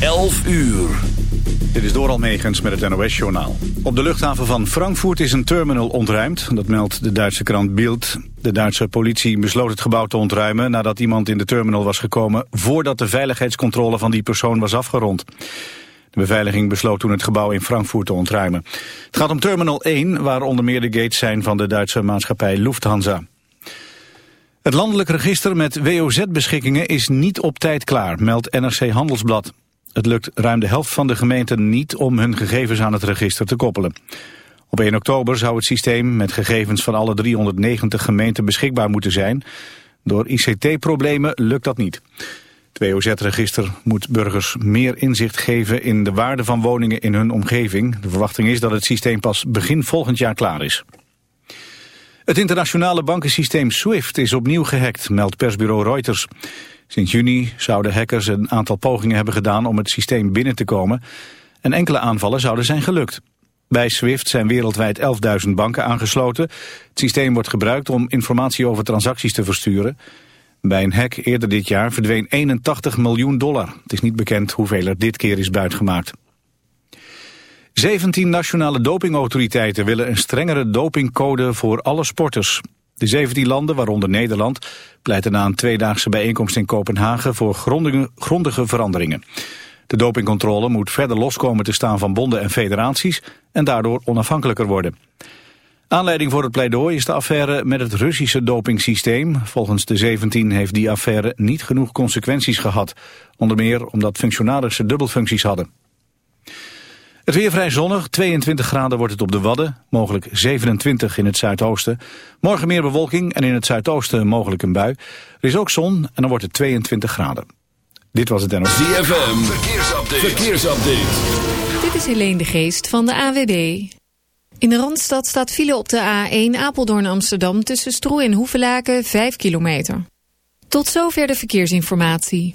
11 uur. Dit is Doral Megens met het NOS-journaal. Op de luchthaven van Frankfurt is een terminal ontruimd. Dat meldt de Duitse krant Bild. De Duitse politie besloot het gebouw te ontruimen... nadat iemand in de terminal was gekomen... voordat de veiligheidscontrole van die persoon was afgerond. De beveiliging besloot toen het gebouw in Frankfurt te ontruimen. Het gaat om Terminal 1, waar onder meer de gates zijn... van de Duitse maatschappij Lufthansa. Het landelijk register met WOZ-beschikkingen is niet op tijd klaar, meldt NRC Handelsblad. Het lukt ruim de helft van de gemeenten niet om hun gegevens aan het register te koppelen. Op 1 oktober zou het systeem met gegevens van alle 390 gemeenten beschikbaar moeten zijn. Door ICT-problemen lukt dat niet. Het WOZ-register moet burgers meer inzicht geven in de waarde van woningen in hun omgeving. De verwachting is dat het systeem pas begin volgend jaar klaar is. Het internationale bankensysteem SWIFT is opnieuw gehackt, meldt persbureau Reuters. Sinds juni zouden hackers een aantal pogingen hebben gedaan om het systeem binnen te komen. En enkele aanvallen zouden zijn gelukt. Bij SWIFT zijn wereldwijd 11.000 banken aangesloten. Het systeem wordt gebruikt om informatie over transacties te versturen. Bij een hack eerder dit jaar verdween 81 miljoen dollar. Het is niet bekend hoeveel er dit keer is buitgemaakt. 17 nationale dopingautoriteiten willen een strengere dopingcode voor alle sporters. De 17 landen, waaronder Nederland, pleiten na een tweedaagse bijeenkomst in Kopenhagen voor grondige, grondige veranderingen. De dopingcontrole moet verder loskomen te staan van bonden en federaties en daardoor onafhankelijker worden. Aanleiding voor het pleidooi is de affaire met het Russische dopingsysteem. Volgens de 17 heeft die affaire niet genoeg consequenties gehad. Onder meer omdat functionarissen dubbelfuncties hadden. Het weer vrij zonnig, 22 graden wordt het op de Wadden, mogelijk 27 in het zuidoosten. Morgen meer bewolking en in het zuidoosten mogelijk een bui. Er is ook zon en dan wordt het 22 graden. Dit was het NOS. ZFM, verkeersupdate. verkeersupdate. Dit is Helene de Geest van de AWB. In de Randstad staat file op de A1 Apeldoorn-Amsterdam tussen Stroe en Hoevelaken 5 kilometer. Tot zover de verkeersinformatie.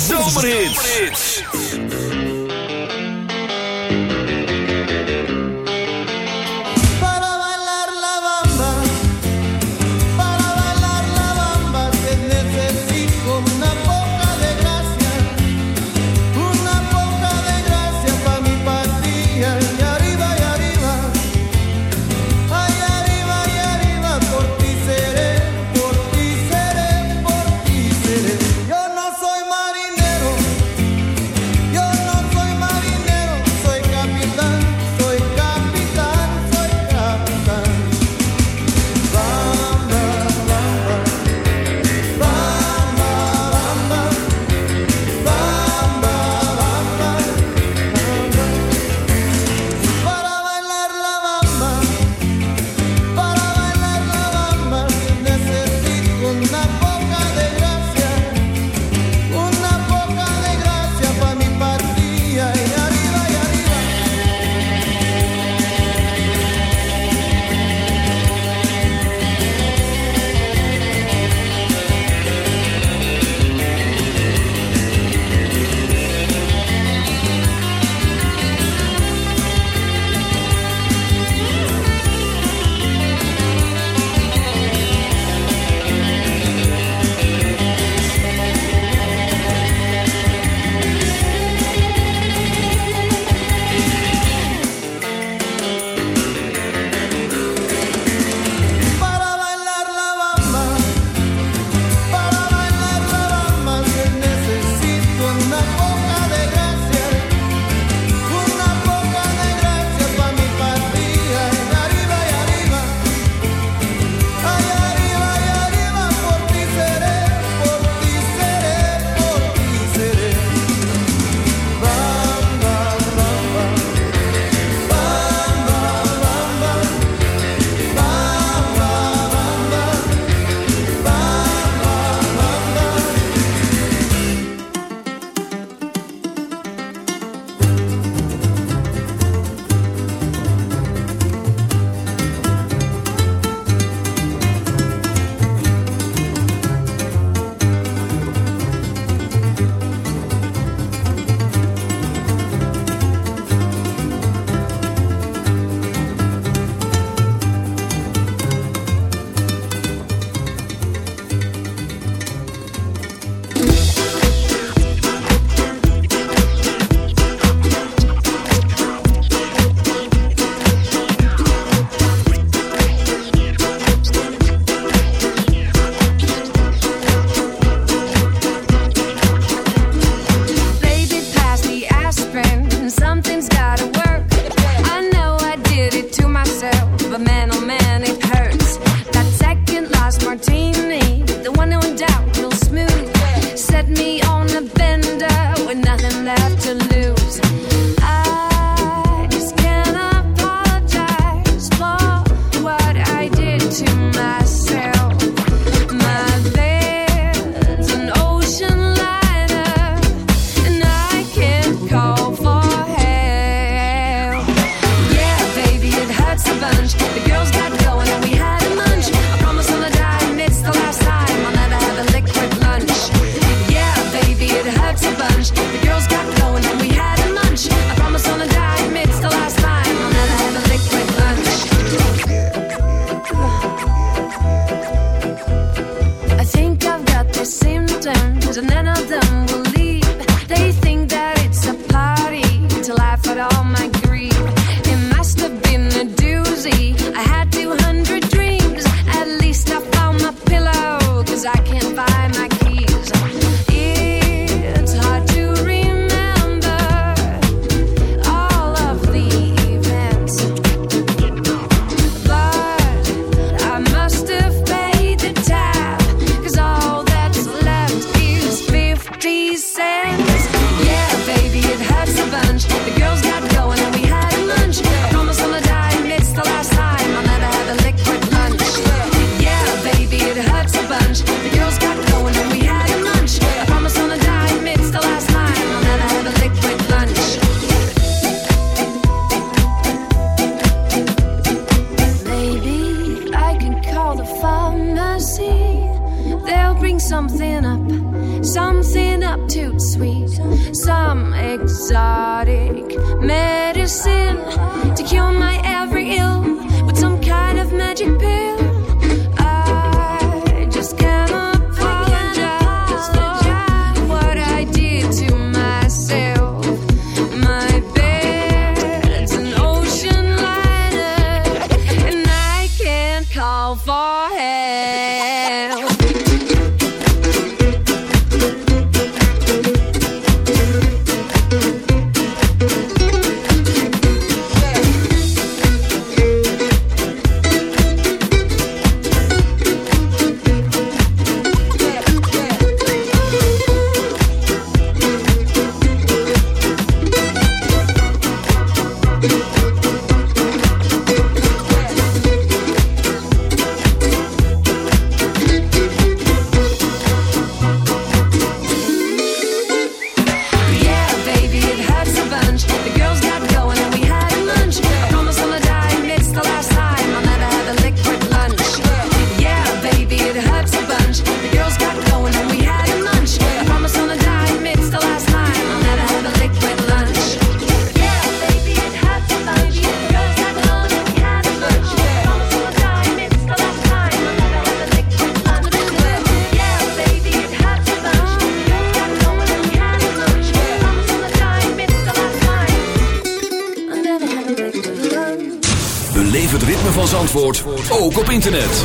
Zandvoort ook op internet.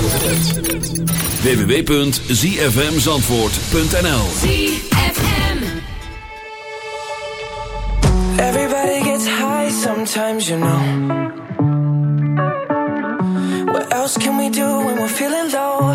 www.zfmzandvoort.nl Everybody gets high sometimes, you know What else can we do when we're feeling low?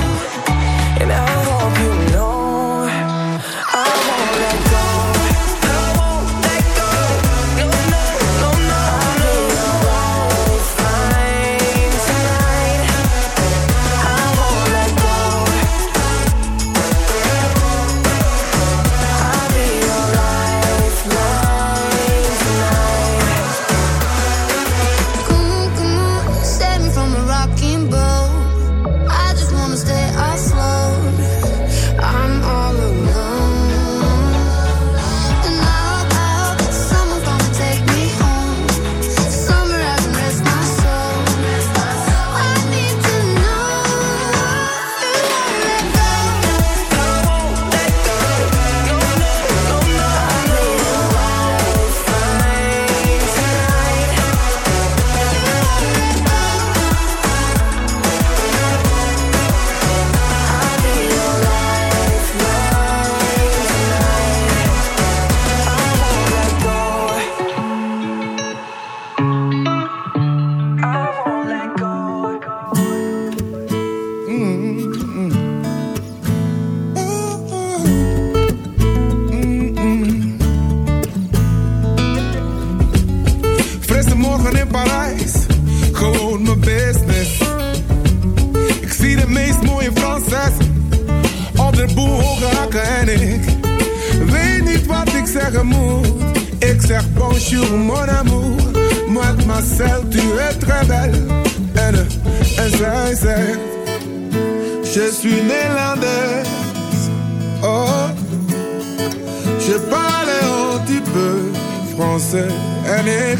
Tu es très belle. Eh, en zij zegt, je suis Nederlands. Oh, je parle un petit peu français. En ik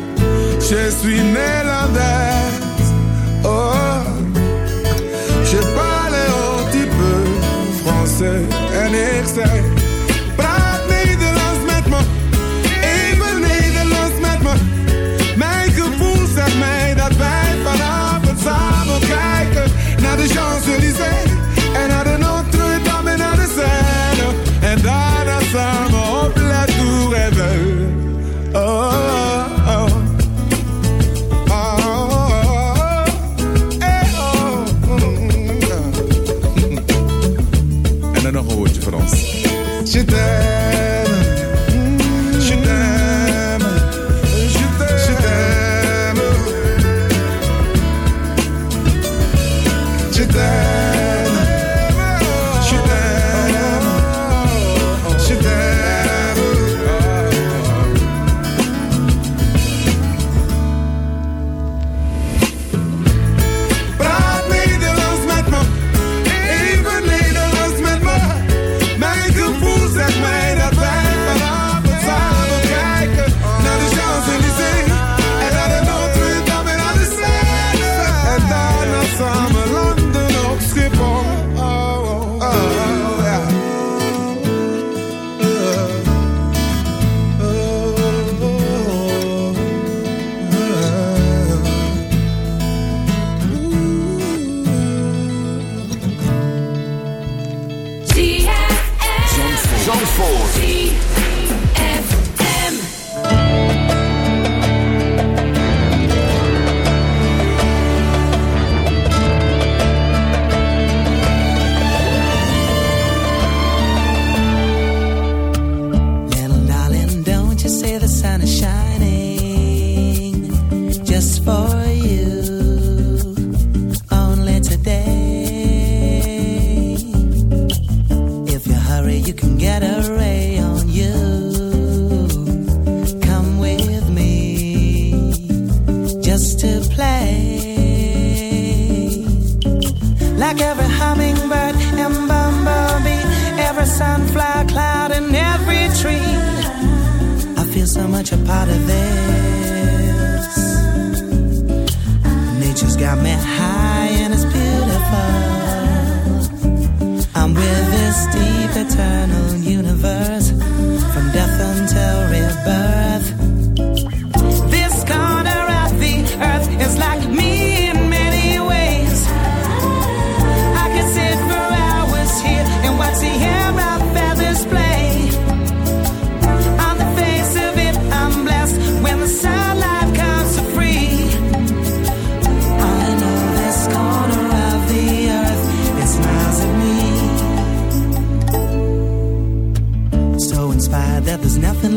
je suis Nederlands. Oh, je parle un petit peu français. En ik praat Nederlands met me. Even Nederlands met me. Mijn gevoel zegt mij dat wij vanavond samen kijken naar de Champs-Élysées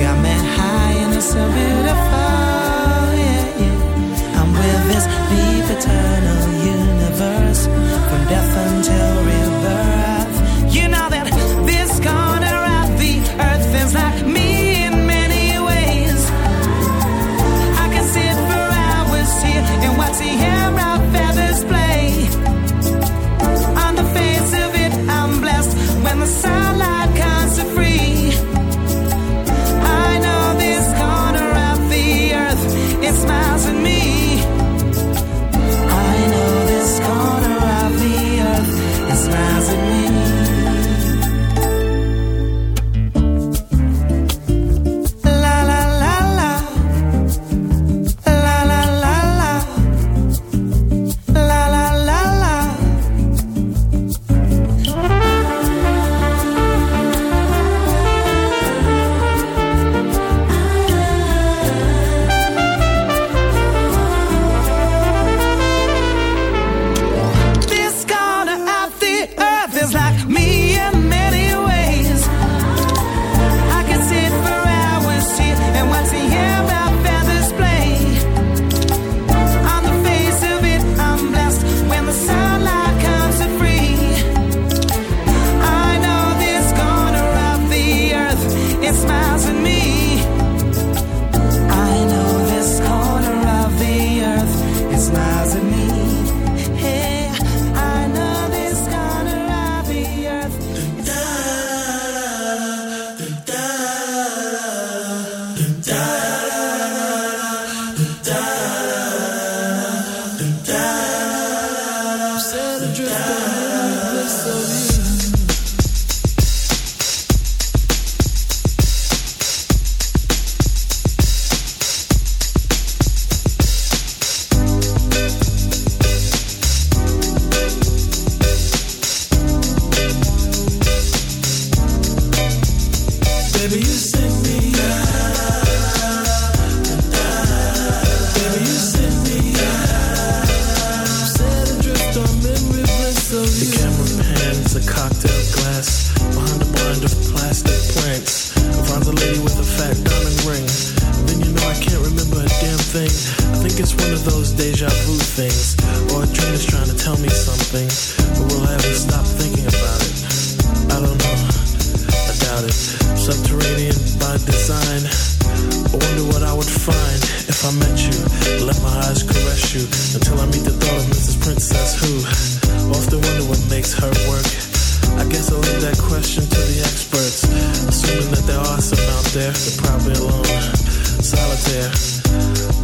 got me high and it's so beautiful. Yeah, yeah. I'm with this deep eternal universe from death until. Subterranean by design. I wonder what I would find if I met you. Let my eyes caress you until I meet the thought of Mrs. Princess who often wonder what makes her work. I guess I'll leave that question to the experts. Assuming that there are some out there, they're probably alone, solitaire.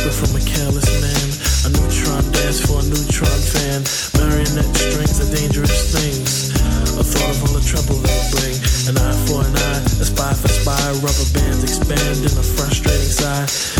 careless from a careless man. A neutron dance for a neutron fan. Marionette strings are dangerous things. A thought of all the trouble they bring. An eye for an eye, a spy for spy. Rubber bands expand in a frustrating sigh.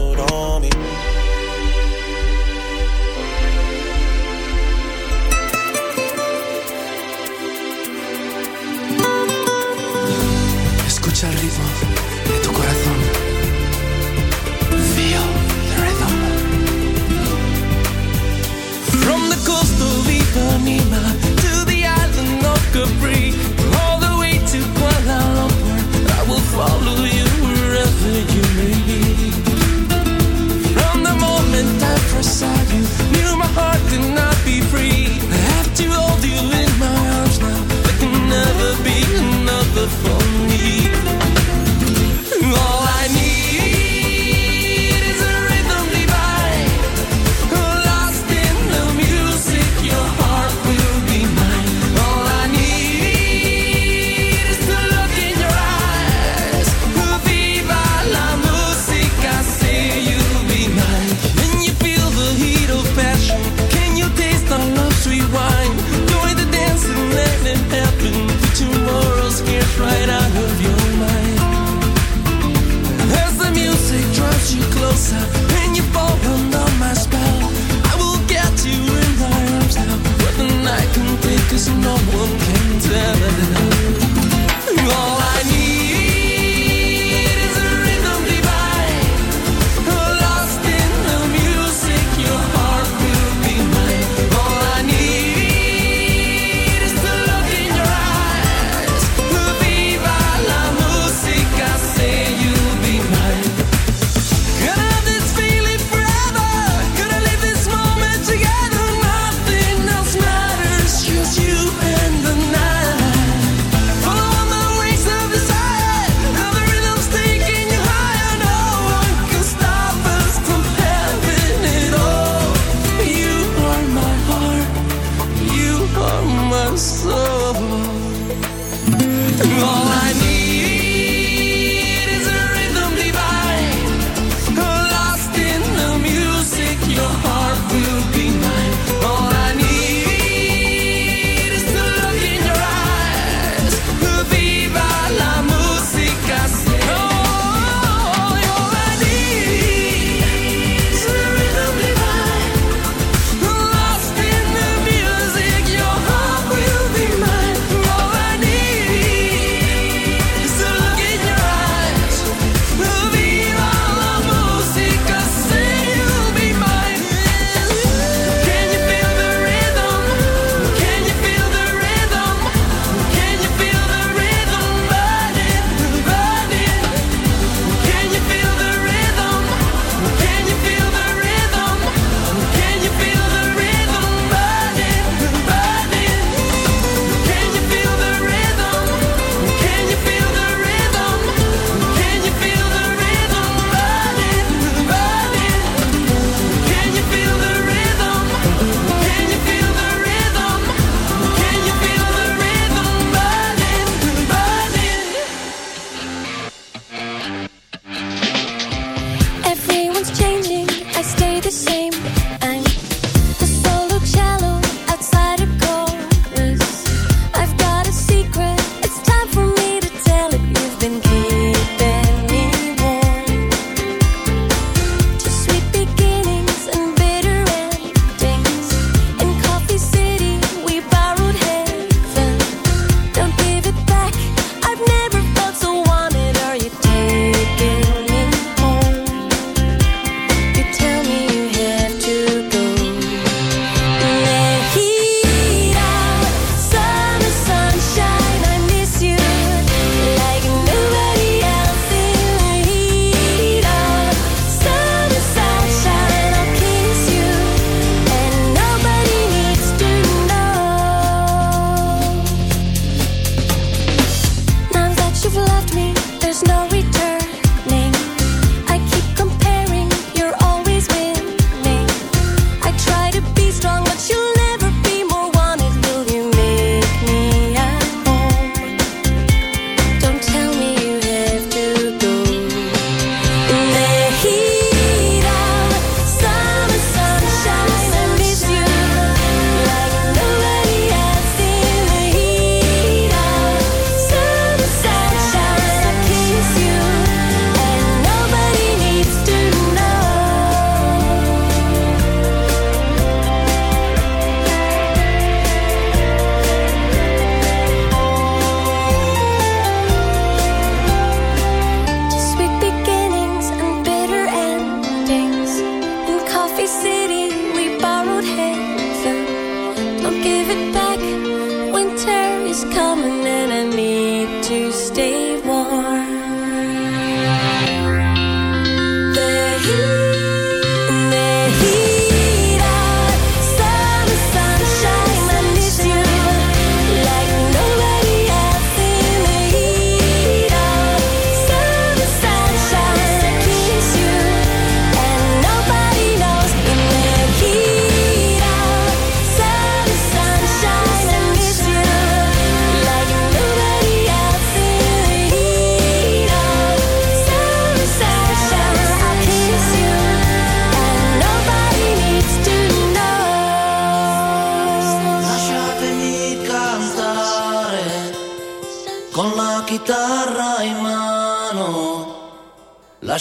soul. All I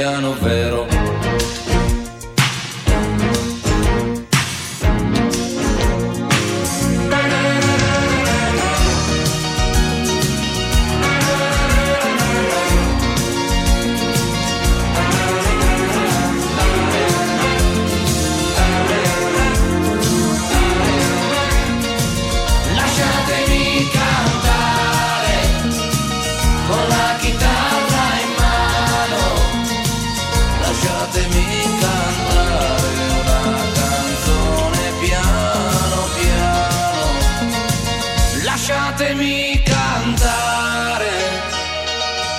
italiano vero.